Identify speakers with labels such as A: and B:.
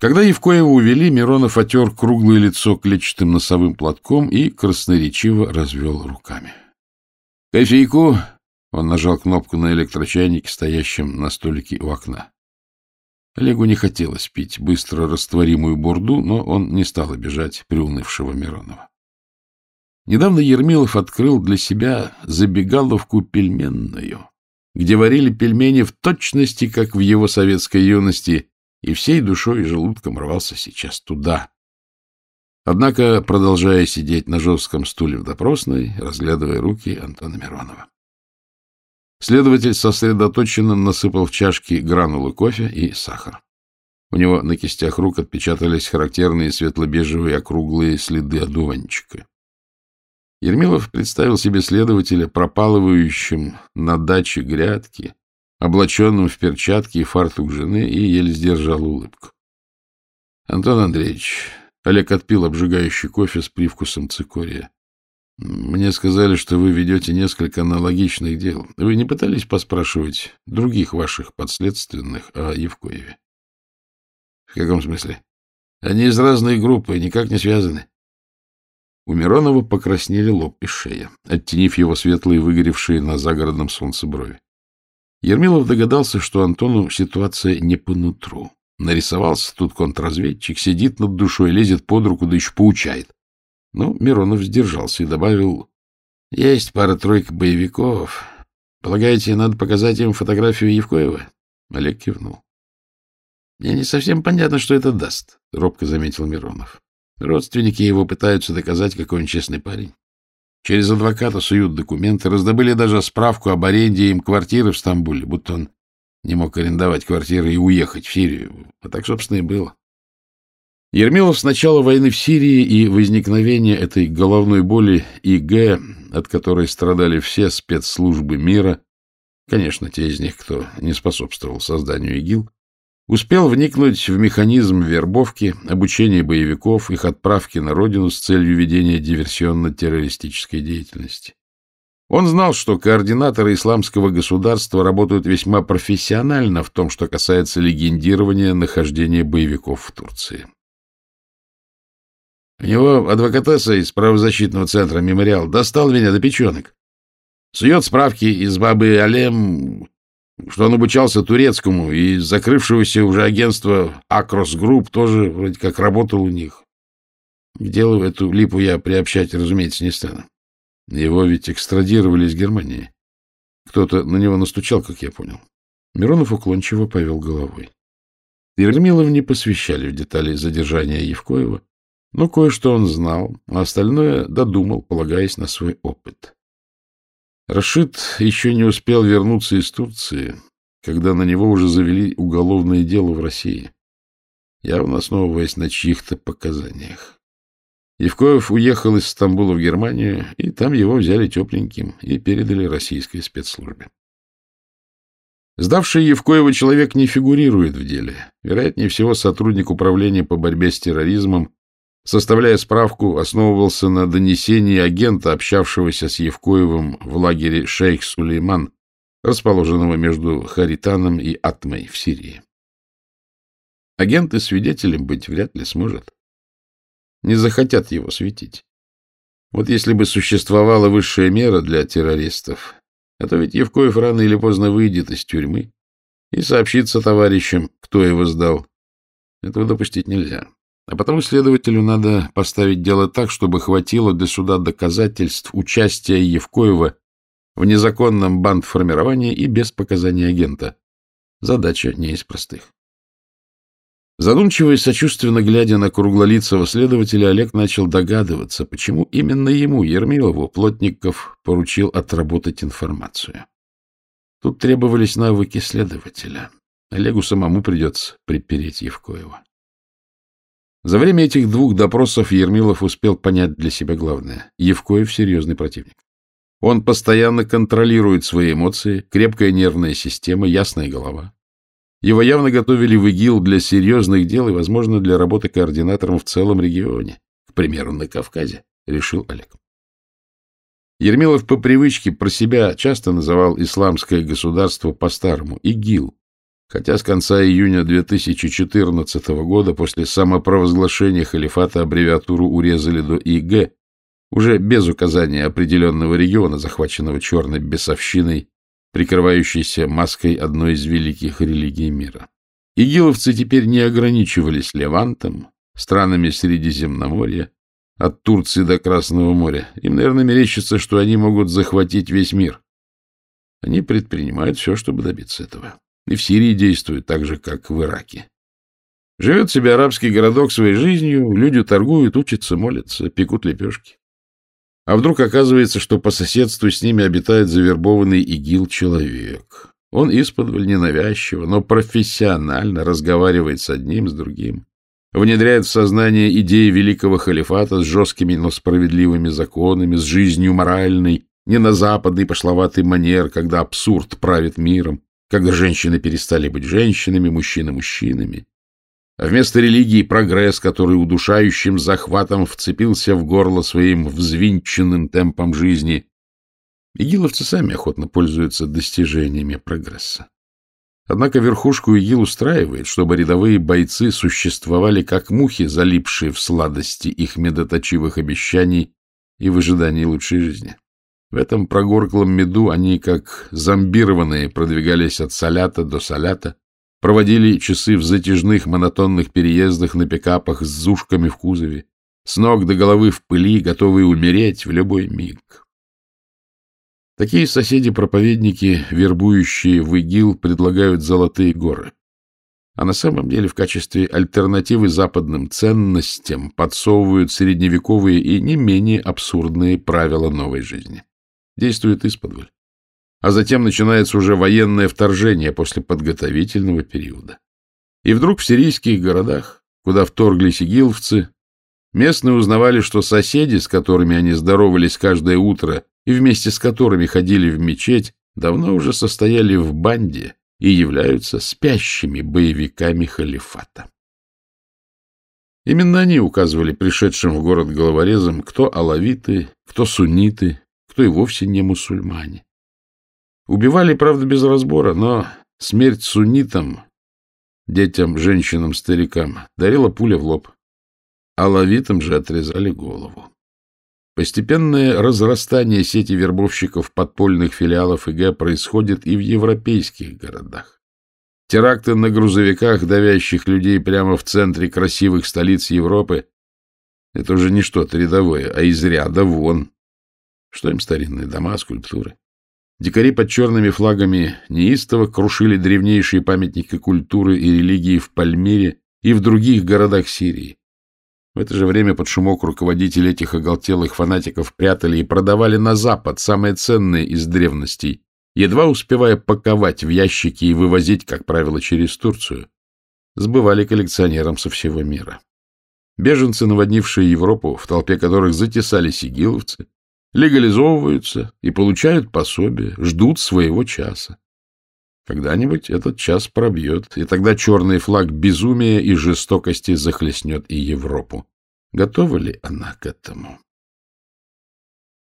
A: Когда Евкоева увели, Миронов отер круглое лицо клетчатым носовым платком и красноречиво развел руками. — Кофейку! — он нажал кнопку на электрочайнике, стоящем на столике у окна. Олегу не хотелось пить быстро растворимую бурду, но он не стал обижать приунывшего Миронова. Недавно Ермилов открыл для себя забегаловку пельменную, где варили пельмени в точности, как в его советской юности, и всей душой и желудком рвался сейчас туда. Однако, продолжая сидеть на жестком стуле в допросной, разглядывая руки Антона Миронова. Следователь сосредоточенно насыпал в чашки гранулы кофе и сахар. У него на кистях рук отпечатались характерные светло-бежевые округлые следы одуванчика. Ермилов представил себе следователя пропалывающим на даче грядки, облаченным в перчатки и фартук жены, и еле сдержал улыбку. — Антон Андреевич, Олег отпил обжигающий кофе с привкусом цикория. — Мне сказали, что вы ведете несколько аналогичных дел. Вы не пытались поспрашивать других ваших подследственных о Евкоеве? — В каком смысле? Они из разной группы, никак не связаны. У Миронова покраснели лоб и шея, оттенив его светлые, выгоревшие на загородном солнце брови. Ермилов догадался, что Антону ситуация не по нутру. Нарисовался тут контрразведчик, сидит над душой, лезет под руку, да еще поучает. Но Миронов сдержался и добавил, — Есть пара-тройка боевиков. Полагаете, надо показать им фотографию Евкоева? Олег кивнул. — Мне не совсем понятно, что это даст, — робко заметил Миронов. Родственники его пытаются доказать, какой он честный парень. Через адвоката суют документы, раздобыли даже справку об аренде им квартиры в Стамбуле, будто он не мог арендовать квартиры и уехать в Сирию. А так, собственно, и было. Ермилов с начала войны в Сирии и возникновения этой головной боли ИГ, от которой страдали все спецслужбы мира, конечно, те из них, кто не способствовал созданию ИГИЛ, Успел вникнуть в механизм вербовки, обучения боевиков, их отправки на родину с целью ведения диверсионно-террористической деятельности. Он знал, что координаторы исламского государства работают весьма профессионально в том, что касается легендирования нахождения боевиков в Турции. У него адвокатесса из правозащитного центра «Мемориал» достал меня до печенок. Сует справки из бабы Алем что он обучался турецкому, и закрывшегося уже агентства Across Group тоже вроде как работал у них. К делу эту липу я приобщать, разумеется, не стану. Его ведь экстрадировали из Германии. Кто-то на него настучал, как я понял. Миронов уклончиво повел головой. Ермилов не посвящали в детали задержания Евкоева, но кое-что он знал, а остальное додумал, полагаясь на свой опыт. Рашид еще не успел вернуться из Турции, когда на него уже завели уголовное дело в России, явно основываясь на чьих-то показаниях. Евкоев уехал из Стамбула в Германию, и там его взяли тепленьким и передали российской спецслужбе. Сдавший Евкоева человек не фигурирует в деле. Вероятнее всего, сотрудник управления по борьбе с терроризмом Составляя справку, основывался на донесении агента, общавшегося с Евкоевым в лагере Шейх Сулейман, расположенного между Хаританом и Атмой в Сирии. Агент и свидетелем быть вряд ли сможет. Не захотят его светить. Вот если бы существовала высшая мера для террористов, а то ведь Евкоев рано или поздно выйдет из тюрьмы и сообщится товарищам, кто его сдал. Этого допустить нельзя. А потому следователю надо поставить дело так, чтобы хватило для суда доказательств участия Евкоева в незаконном бандформировании и без показаний агента. Задача не из простых. Задумчиво и сочувственно глядя на круглолицего следователя, Олег начал догадываться, почему именно ему, Ермилову, Плотников поручил отработать информацию. Тут требовались навыки следователя. Олегу самому придется припереть Евкоева. За время этих двух допросов Ермилов успел понять для себя главное. Евкоев — серьезный противник. Он постоянно контролирует свои эмоции, крепкая нервная система, ясная голова. Его явно готовили в ИГИЛ для серьезных дел и, возможно, для работы координатором в целом регионе. К примеру, на Кавказе, решил Олег. Ермилов по привычке про себя часто называл исламское государство по-старому ИГИЛ, хотя с конца июня 2014 года после самопровозглашения халифата аббревиатуру урезали до ИГ, уже без указания определенного региона, захваченного черной бесовщиной, прикрывающейся маской одной из великих религий мира. Игиловцы теперь не ограничивались Левантом, странами Средиземноморья, от Турции до Красного моря. Им, наверное, мерещится, что они могут захватить весь мир. Они предпринимают все, чтобы добиться этого. И в Сирии действуют так же, как в Ираке. Живет себе арабский городок своей жизнью, люди торгуют, учатся, молятся, пекут лепешки. А вдруг оказывается, что по соседству с ними обитает завербованный ИГИЛ-человек. Он исподволь ненавязчиво, но профессионально разговаривает с одним, с другим. Внедряет в сознание идеи великого халифата с жесткими, но справедливыми законами, с жизнью моральной, не на западный пошловатый манер, когда абсурд правит миром, когда женщины перестали быть женщинами, мужчины — мужчинами. А вместо религии прогресс, который удушающим захватом вцепился в горло своим взвинченным темпом жизни. Игиловцы сами охотно пользуются достижениями прогресса. Однако верхушку ИГИЛ устраивает, чтобы рядовые бойцы существовали как мухи, залипшие в сладости их медоточивых обещаний и в ожидании лучшей жизни. В этом прогорклом меду они, как зомбированные, продвигались от салята до салята, Проводили часы в затяжных монотонных переездах на пикапах с зушками в кузове, с ног до головы в пыли, готовые умереть в любой миг. Такие соседи-проповедники, вербующие в ИГИЛ, предлагают золотые горы. А на самом деле в качестве альтернативы западным ценностям подсовывают средневековые и не менее абсурдные правила новой жизни. Действуют исподволь а затем начинается уже военное вторжение после подготовительного периода. И вдруг в сирийских городах, куда вторглись игиловцы, местные узнавали, что соседи, с которыми они здоровались каждое утро и вместе с которыми ходили в мечеть, давно уже состояли в банде и являются спящими боевиками халифата. Именно они указывали пришедшим в город головорезам, кто алавиты, кто сунниты, кто и вовсе не мусульмане. Убивали, правда, без разбора, но смерть суннитам, детям, женщинам, старикам, дарила пуля в лоб. А лавитам же отрезали голову. Постепенное разрастание сети вербовщиков подпольных филиалов ИГ происходит и в европейских городах. Теракты на грузовиках, давящих людей прямо в центре красивых столиц Европы, это уже не что-то рядовое, а из ряда вон. Что им старинные дома, скульптуры? Дикари под черными флагами неистово крушили древнейшие памятники культуры и религии в Пальмире и в других городах Сирии. В это же время под шумок руководители этих оголтелых фанатиков прятали и продавали на Запад самые ценные из древностей, едва успевая паковать в ящики и вывозить, как правило, через Турцию. Сбывали коллекционерам со всего мира. Беженцы, наводнившие Европу, в толпе которых затесались игиловцы, легализовываются и получают пособие, ждут своего часа. Когда-нибудь этот час пробьет, и тогда черный флаг безумия и жестокости захлестнет и Европу. Готова ли она к этому?